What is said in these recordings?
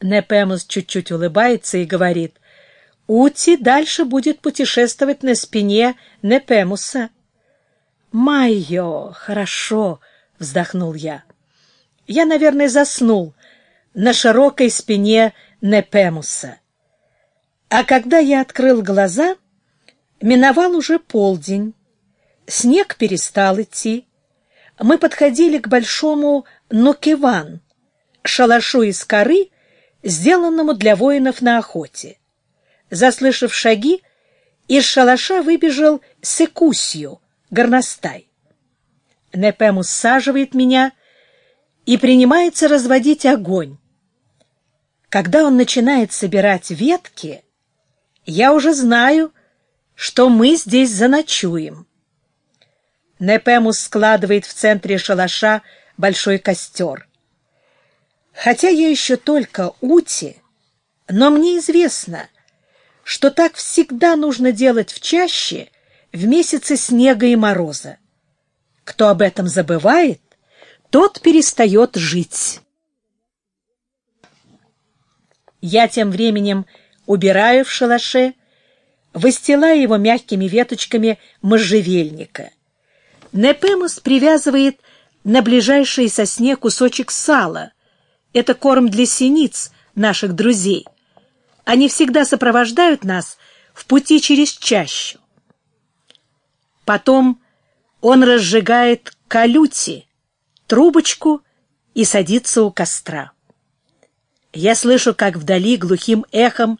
Непемус чуть-чуть улыбается и говорит, «Ути дальше будет путешествовать на спине Непемуса». «Майо, хорошо», — вздохнул я. «Я, наверное, заснул на широкой спине Непемуса». А когда я открыл глаза, миновал уже полдень. Снег перестал идти. Мы подходили к большому Нокеван, шалашу из коры, сделанному для воинов на охоте. Заслышав шаги, из шалаша выбежал Секусью, горностай. Непем усаживает меня и принимается разводить огонь. Когда он начинает собирать ветки, я уже знаю, что мы здесь заночуем. Непемус складывает в центре шалаша большой костер. Хотя я еще только ути, но мне известно, что так всегда нужно делать в чаще в месяцы снега и мороза. Кто об этом забывает, тот перестает жить. Я тем временем убираю в шалаше, выстилая его мягкими веточками можжевельника. Непемус привязывает на ближайший сосне кусочек сала. Это корм для синиц, наших друзей. Они всегда сопровождают нас в пути через чащу. Потом он разжигает калюти, трубочку и садится у костра. Я слышу, как вдали глухим эхом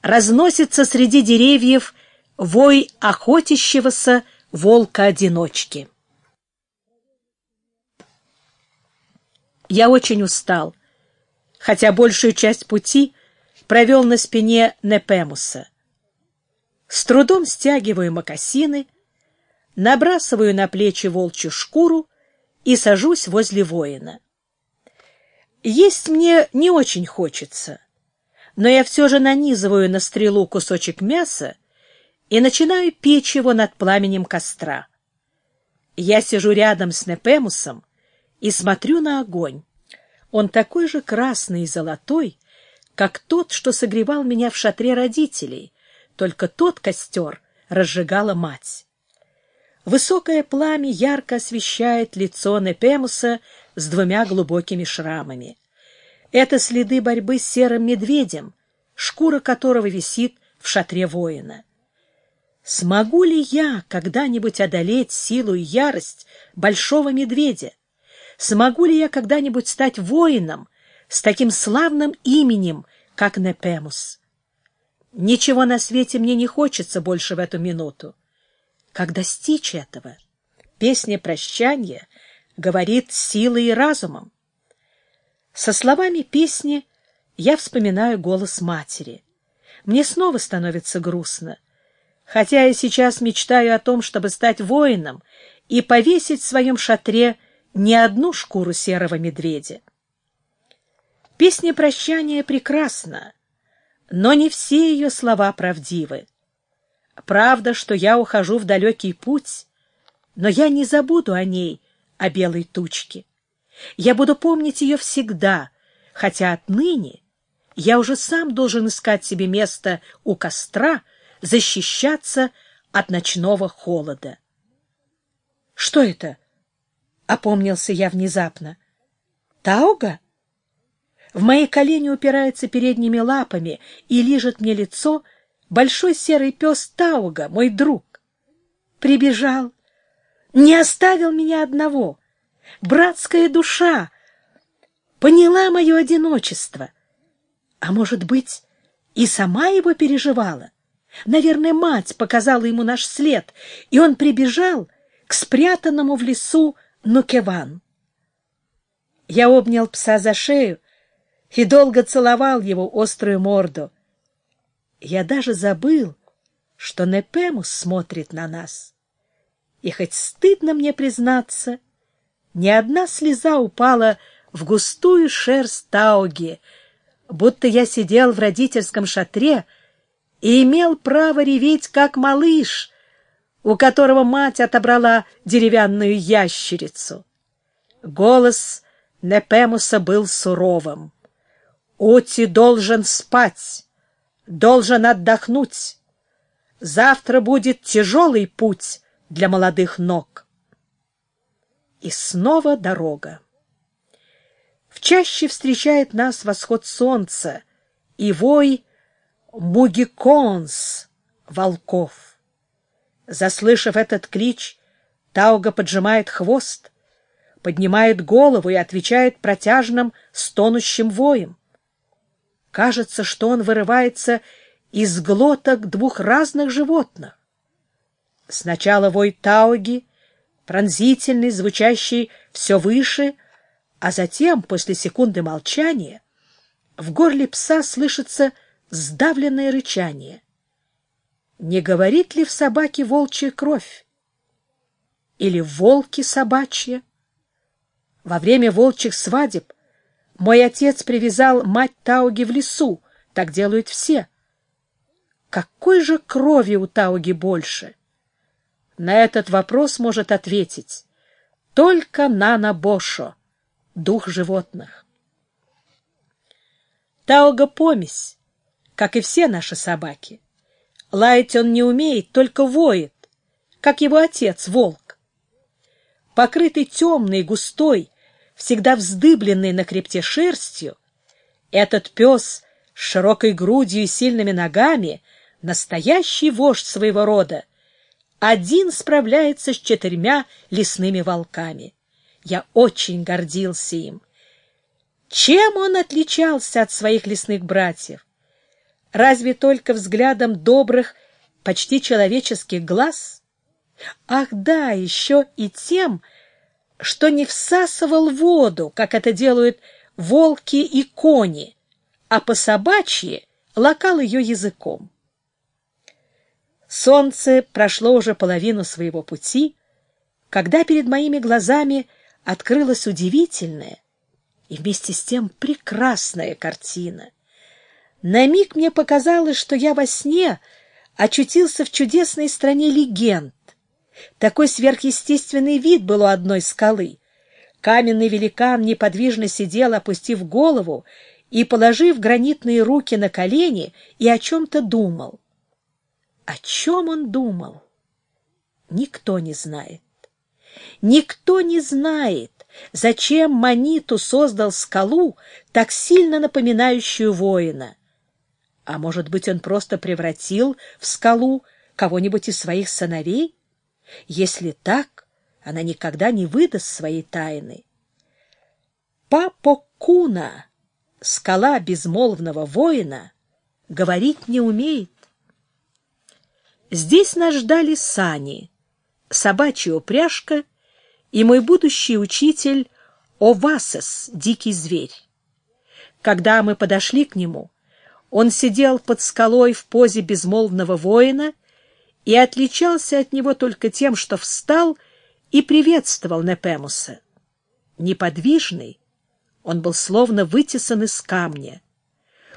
разносится среди деревьев вой охотящегося волка-одиночки. Я очень устал, хотя большую часть пути провел на спине Непемуса. С трудом стягиваю мокасины, набрасываю на плечи волчью шкуру и сажусь возле воина. Есть мне не очень хочется, но я все же нанизываю на стрелу кусочек мяса и начинаю печь его над пламенем костра. Я сижу рядом с Непемусом и смотрю на огонь. Он такой же красный и золотой, как тот, что согревал меня в шатре родителей, только тот костер разжигала мать. Высокое пламя ярко освещает лицо Непемуса с двумя глубокими шрамами. Это следы борьбы с серым медведем, шкура которого висит в шатре воина. Смогу ли я когда-нибудь одолеть силу и ярость большого медведя? Смогу ли я когда-нибудь стать воином с таким славным именем, как Непемус? Ничего на свете мне не хочется больше в эту минуту. Как достичь этого? Песня прощания говорит силой и разумом. Со словами песни я вспоминаю голос матери. Мне снова становится грустно. Хотя я сейчас мечтаю о том, чтобы стать воином и повесить в своем шатре не одну шкуру серого медведя. Песня прощания прекрасна, но не все ее слова правдивы. Правда, что я ухожу в далекий путь, но я не забуду о ней, о белой тучке. Я буду помнить ее всегда, хотя отныне я уже сам должен искать себе место у костра, защищаться от ночного холода. — Что это? — опомнился я внезапно. — Тауга? В мои колени упирается передними лапами и лижет мне лицо большой серый пес Тауга, мой друг. Прибежал, не оставил меня одного — братская душа поняла мое одиночество. А может быть, и сама его переживала? Наверное, мать показала ему наш след, и он прибежал к спрятанному в лесу Нукеван. Я обнял пса за шею и долго целовал его острую морду. Я даже забыл, что Непемус смотрит на нас. И хоть стыдно мне признаться, ни одна слеза упала в густую шерсть Тауги, будто я сидел в родительском шатре и имел право реветь, как малыш, у которого мать отобрала деревянную ящерицу. Голос Непемуса был суровым. Оти должен спать, должен отдохнуть. Завтра будет тяжелый путь для молодых ног. И снова дорога. В чаще встречает нас восход солнца и вой мугиконс волков. Заслышав этот клич, Тауга поджимает хвост, поднимает голову и отвечает протяжным, стонущим воем. Кажется, что он вырывается из глоток двух разных животных. Сначала вой Тауги, пронзительный, звучащий все выше, а затем, после секунды молчания, в горле пса слышится сдавленное рычание. Не говорит ли в собаке волчья кровь? Или волки собачья? Во время волчьих свадеб мой отец привязал мать Тауги в лесу, так делают все. Какой же крови у Тауги больше? На этот вопрос может ответить только Нана Бошо, дух животных. Тауга — помесь, как и все наши собаки. Лаять он не умеет, только воет, как его отец, волк. Покрытый темной, густой, всегда вздыбленный на хребте шерстью, этот пес с широкой грудью и сильными ногами — настоящий вождь своего рода, один справляется с четырьмя лесными волками. Я очень гордился им. Чем он отличался от своих лесных братьев? Разве только взглядом добрых, почти человеческих глаз? Ах да, еще и тем, что не всасывал воду, как это делают волки и кони, а по собачьи лакал ее языком. Солнце прошло уже половину своего пути, когда перед моими глазами открылась удивительная и вместе с тем прекрасная картина. На миг мне показалось, что я во сне очутился в чудесной стране легенд. Такой сверхъестественный вид был у одной скалы. Каменный великан неподвижно сидел, опустив голову и положив гранитные руки на колени, и о чем-то думал. О чем он думал? Никто не знает. Никто не знает, зачем Маниту создал скалу, так сильно напоминающую воина. А может быть, он просто превратил в скалу кого-нибудь из своих сыновей? Если так, она никогда не выдаст своей тайны. Папокуна, скала безмолвного воина, говорить не умеет. Здесь нас ждали сани, собачья упряжка и мой будущий учитель Овасес, дикий зверь. Когда мы подошли к нему, он сидел под скалой в позе безмолвного воина и отличался от него только тем, что встал и приветствовал Непемуса. Неподвижный, он был словно вытесан из камня.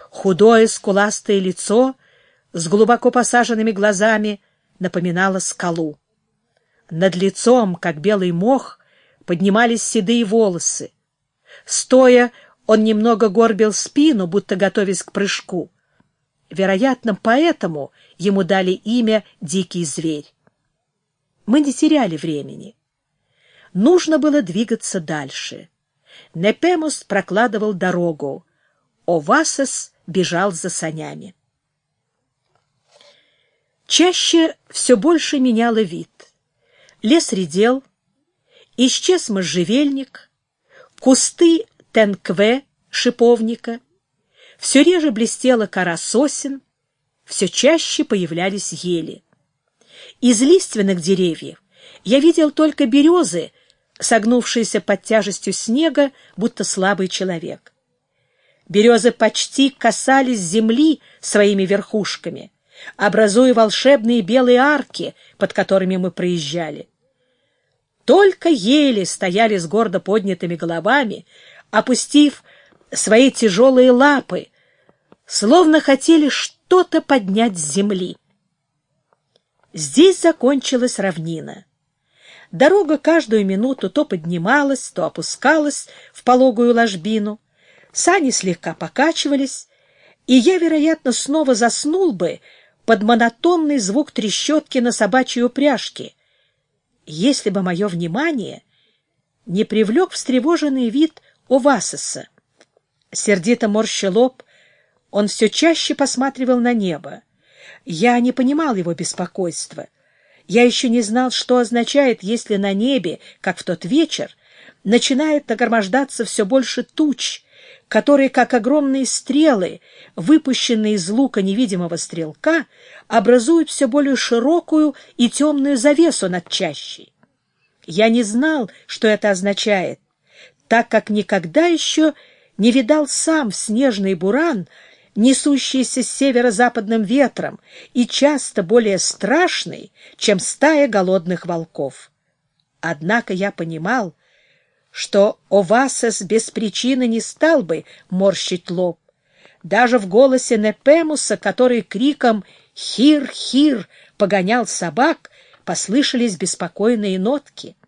Худое скуластое лицо — с глубоко посаженными глазами напоминала скалу. Над лицом, как белый мох, поднимались седые волосы. Стоя, он немного горбил спину, будто готовясь к прыжку. Вероятно, поэтому ему дали имя «Дикий зверь». Мы не теряли времени. Нужно было двигаться дальше. Непемус прокладывал дорогу. Овасес бежал за санями. Чаще все больше меняло вид. Лес редел, исчез можжевельник, кусты тенкве, шиповника, все реже блестела кора сосен, все чаще появлялись ели. Из лиственных деревьев я видел только березы, согнувшиеся под тяжестью снега, будто слабый человек. Березы почти касались земли своими верхушками — образуя волшебные белые арки, под которыми мы проезжали. Только ели стояли с гордо поднятыми головами, опустив свои тяжелые лапы, словно хотели что-то поднять с земли. Здесь закончилась равнина. Дорога каждую минуту то поднималась, то опускалась в пологую ложбину. Сани слегка покачивались, и я, вероятно, снова заснул бы под монотонный звук трещотки на собачьей упряжке, если бы мое внимание не привлек встревоженный вид Овасиса. Сердито морща лоб, он все чаще посматривал на небо. Я не понимал его беспокойства. Я еще не знал, что означает, если на небе, как в тот вечер, начинает нагромождаться все больше туч, которые, как огромные стрелы, выпущенные из лука невидимого стрелка, образуют все более широкую и темную завесу над чащей. Я не знал, что это означает, так как никогда еще не видал сам снежный буран, несущийся с северо-западным ветром и часто более страшный, чем стая голодных волков. Однако я понимал, что Овасес без причины не стал бы морщить лоб. Даже в голосе Непемуса, который криком «Хир! Хир!» погонял собак, послышались беспокойные нотки —